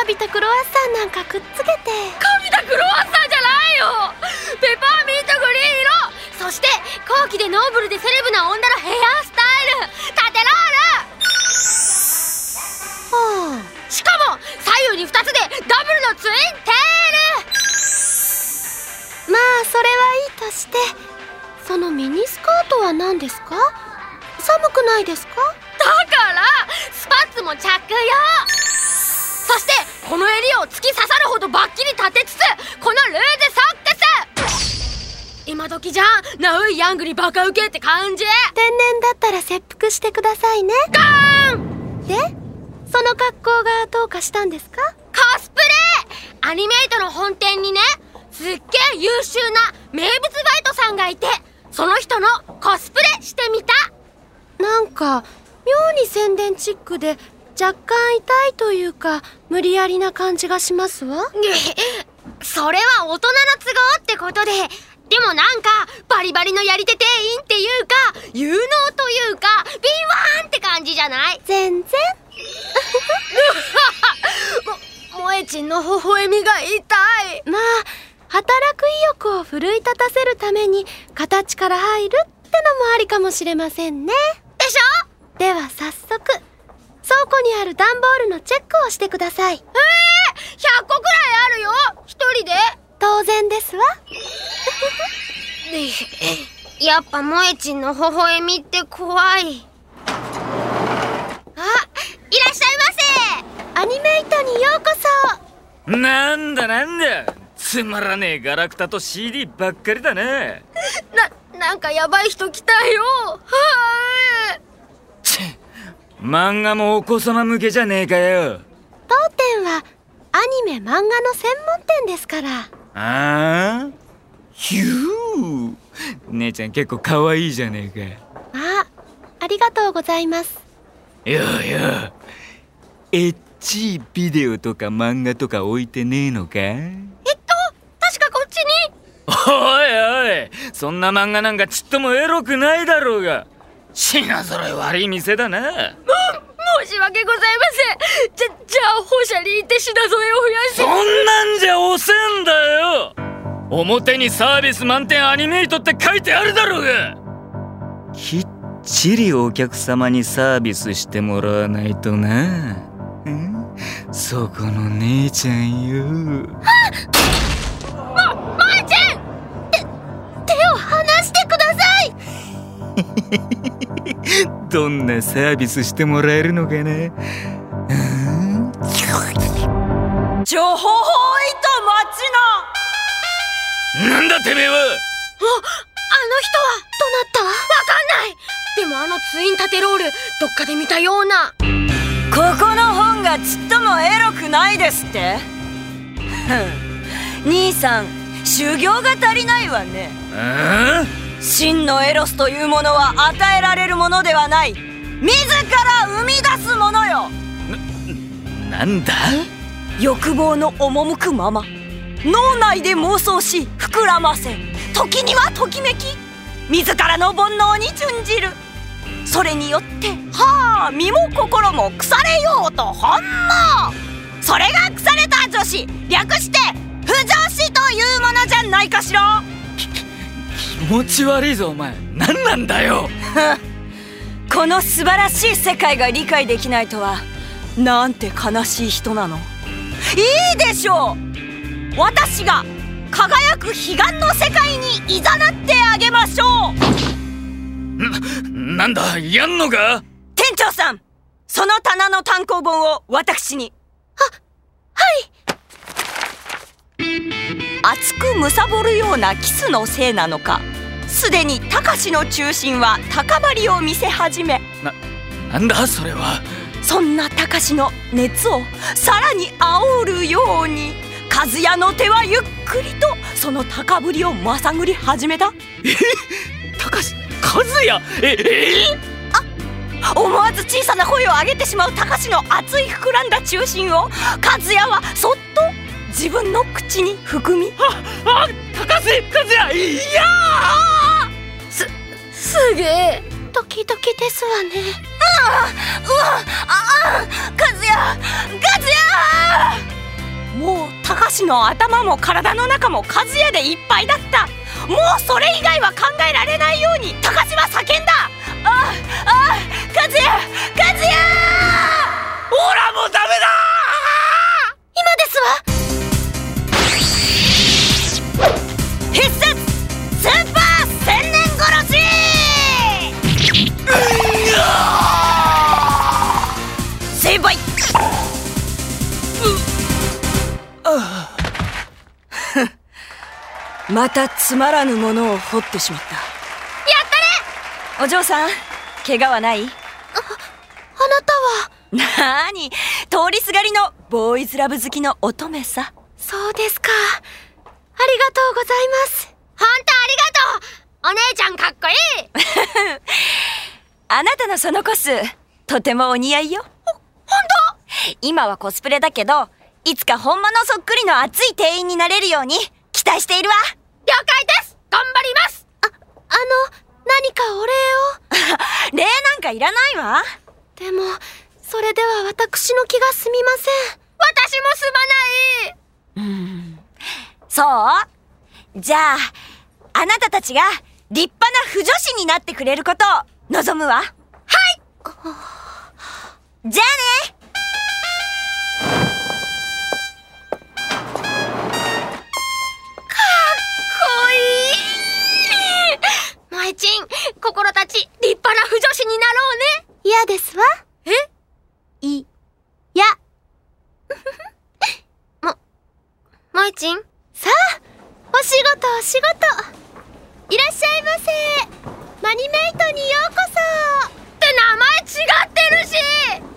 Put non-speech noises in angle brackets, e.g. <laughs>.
カビたクロワッサンなんかくっつけて。カビたクロワッサンじゃないよ。ペパーミントグリーン色。そして高貴でノーブルでセレブな女のヘアスタイル。タテロールはあ。しかも左右に2つでダブルのツインテール。まあそれはいいとして。そのミニスカートは何ですか？寒くないですか？だからスパッツも着用。そしてこの襟を突き刺さるほどバッキリ立てつつこのルーズソックス。今時じゃん。ナウイヤングにバカウケって感じ。天然だったら切腹してくださいね。ガーンでその格好がどうかしたんですか？コスプレ。アニメイトの本店にねすっげえ優秀な名物バイトさんがいてその人のコスプレしてみた。なんか妙に宣伝チックで若干痛いというか無理やりな感じがしますわ。それは大人の都合ってことで。でもなんかバリバリのやり手店員っていうか有能というか敏腕って感じじゃない？全然。<laughs> も萌えちんの微笑みが痛い。まあ働く意欲を奮い立たせるために形から入るってのもありかもしれませんね。でしょ？では早速倉庫にある段ボールのチェックをしてください。えー、100個くらいあるよ。一人で？当然ですわ。<laughs> やっぱ萌えちんの微笑みって怖い。あいらっしゃいませ。アニメイトにようこそ。なんだなんだ。つまらねえガラクタと CD ばっかりだね。<laughs> ななんかやばい人来たよ。はい漫画もお子様向けじゃねえかよ。当店はアニメ漫画の専門店ですから。ああ？ひゅー。姉ちゃん結構可愛いじゃねえか。あありがとうございます。よよエッチビデオとか漫画とか置いてねえのか？えっと確かこっちに。おいおいそんな漫画なんかちっともエロくないだろうが品揃え悪い店だな。申し訳ございません。じゃじゃあ本社に行って品添えを増やして。そんなんじゃ遅えんだよ。表にサービス満点アニメイトって書いてあるだろうが。きっちりお客様にサービスしてもらわないとな。そこの姉ちゃんよ <laughs> どんなサービスしてもらえるのかな情報法医と町の。なんだてめえは？あ、あの人はどなった？わかんない。でもあのツインタテロールどっかで見たような。ここの本がちっともエロくないですって。兄さん修行が足りないわね真のエロスというものは与えられるものではない。自ら生み出すものよ。ななんだ？欲望の赴くまま。脳内で妄想し膨らませ時にはときめき自らの煩悩に準じる。それによってはあ身も心も腐れようと本能それが腐れた女子略して不女子というものじゃないかしら。気持ち悪いぞお前。何なんだよ。<laughs> この素晴らしい世界が理解できないとはなんて悲しい人なの。いいでしょう。私が輝く彼岸の世界にいざなってあげましょう。な、なんだやんのか？店長さんその棚の単行本を私に。ははい。熱く貪るようなキスのせいなのかすでにたかしの中心は高まりを見せ始め。な、なんだそれは。そんなたかしの熱をさらに煽るように和也の手はゆっくりとその高ぶりをまさぐり始めた。えたかし和也？ええ？あ思わず小さな声を上げてしまうたかしの熱い膨らんだ中心を和也はそっと自分の口に含み。ああ高瀬和也いやすすげえ。ドキドキですわね。うわああ和也和也。もうタカシの頭も体の中もカズヤでいっぱいだった。もうそれ以外は考えられないように高志は叫んだ。ああまたつまらぬものを掘ってしまった。やったね！お嬢さん怪我はない？あなたは？なーに？通りすがりのボーイズラブ好きの乙女さそうですか。ありがとうございます。ほんとありがとう！お姉ちゃんかっこいい！<laughs> あなたのそのコスとてもお似合いよ。ほ、ほんと今はコスプレだけどいつか本物そっくりの熱い店員になれるように期待しているわ。了解です。頑張ります。あの何かお礼を？<laughs> 礼なんかいらないわ。でもそれでは私の気が済みません。私もすまない。そう。じゃああなたたちが立派な婦女子になってくれることを望むわ。はい。じゃあねさあお仕事お仕事。いらっしゃいませ。マニメイトにようこそ。って名前違ってるし。